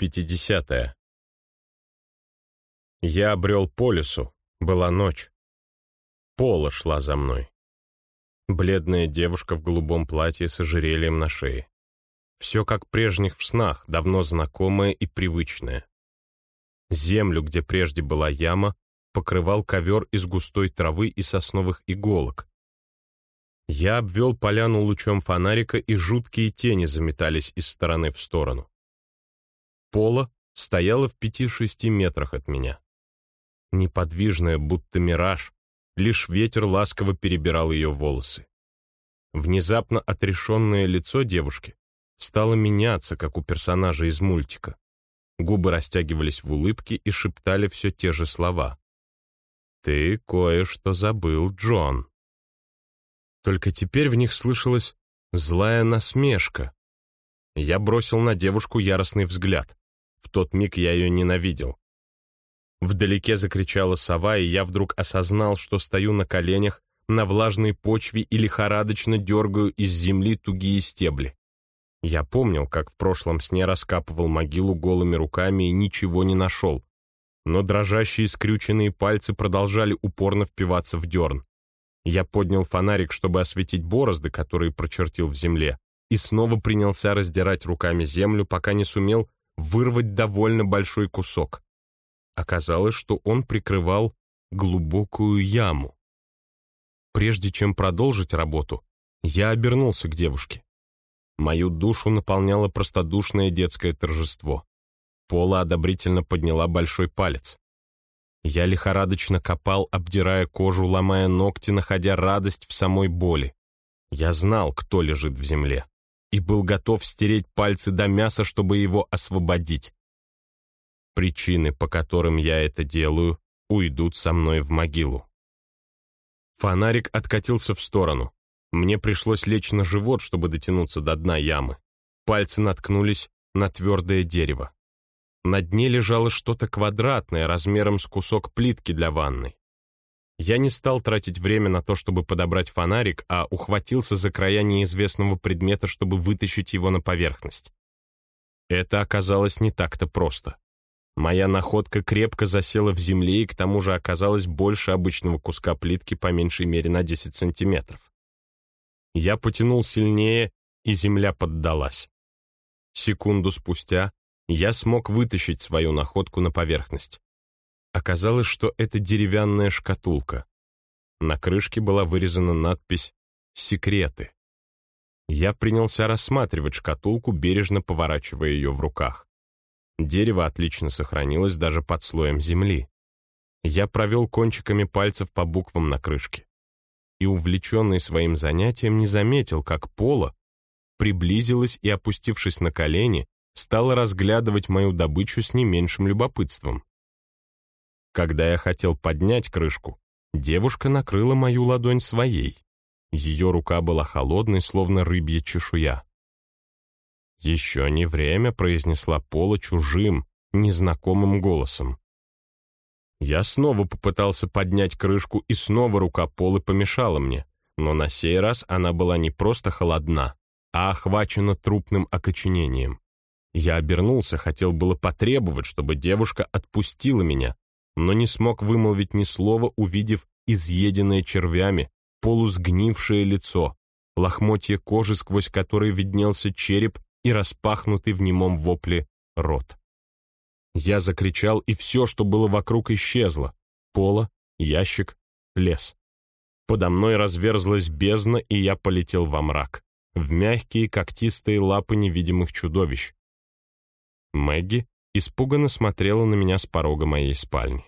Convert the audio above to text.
50. Я обрел по лесу. Была ночь. Пола шла за мной. Бледная девушка в голубом платье с ожерельем на шее. Все как прежних в снах, давно знакомое и привычное. Землю, где прежде была яма, покрывал ковер из густой травы и сосновых иголок. Я обвел поляну лучом фонарика, и жуткие тени заметались из стороны в сторону. Пола стояла в пяти-шести метрах от меня. Неподвижная, будто мираж, лишь ветер ласково перебирал ее волосы. Внезапно отрешенное лицо девушки стало меняться, как у персонажа из мультика. Губы растягивались в улыбке и шептали все те же слова. «Ты кое-что забыл, Джон». Только теперь в них слышалась злая насмешка. Я бросил на девушку яростный взгляд. В тот миг я ее ненавидел. Вдалеке закричала сова, и я вдруг осознал, что стою на коленях, на влажной почве и лихорадочно дергаю из земли тугие стебли. Я помнил, как в прошлом сне раскапывал могилу голыми руками и ничего не нашел. Но дрожащие скрюченные пальцы продолжали упорно впиваться в дерн. Я поднял фонарик, чтобы осветить борозды, которые прочертил в земле, и снова принялся раздирать руками землю, пока не сумел вырвать довольно большой кусок. Оказалось, что он прикрывал глубокую яму. Прежде чем продолжить работу, я обернулся к девушке. Мою душу наполняло простодушное детское торжество. Пола одобрительно подняла большой палец. Я лихорадочно копал, обдирая кожу, ломая ногти, находя радость в самой боли. Я знал, кто лежит в земле и был готов стереть пальцы до мяса, чтобы его освободить. Причины, по которым я это делаю, уйдут со мной в могилу. Фонарик откатился в сторону. Мне пришлось лечь на живот, чтобы дотянуться до дна ямы. Пальцы наткнулись на твердое дерево. На дне лежало что-то квадратное, размером с кусок плитки для ванной. Я не стал тратить время на то, чтобы подобрать фонарик, а ухватился за края неизвестного предмета, чтобы вытащить его на поверхность. Это оказалось не так-то просто. Моя находка крепко засела в земле и к тому же оказалась больше обычного куска плитки по меньшей мере на 10 сантиметров. Я потянул сильнее, и земля поддалась. Секунду спустя я смог вытащить свою находку на поверхность. Оказалось, что это деревянная шкатулка. На крышке была вырезана надпись «Секреты». Я принялся рассматривать шкатулку, бережно поворачивая ее в руках. Дерево отлично сохранилось даже под слоем земли. Я провел кончиками пальцев по буквам на крышке. И, увлеченный своим занятием, не заметил, как Пола приблизилась и, опустившись на колени, стала разглядывать мою добычу с не меньшим любопытством. Когда я хотел поднять крышку, девушка накрыла мою ладонь своей. Ее рука была холодной, словно рыбья чешуя. «Еще не время», — произнесла Пола чужим, незнакомым голосом. Я снова попытался поднять крышку, и снова рука Полы помешала мне, но на сей раз она была не просто холодна, а охвачена трупным окоченением. Я обернулся, хотел было потребовать, чтобы девушка отпустила меня, но не смог вымолвить ни слова, увидев изъеденное червями, полусгнившее лицо, лохмотья кожи, сквозь которые виднелся череп и распахнутый в немом вопле рот. Я закричал, и все, что было вокруг, исчезло. Поло, ящик, лес. Подо мной разверзлась бездна, и я полетел во мрак, в мягкие когтистые лапы невидимых чудовищ. Мэгги испуганно смотрела на меня с порога моей спальни.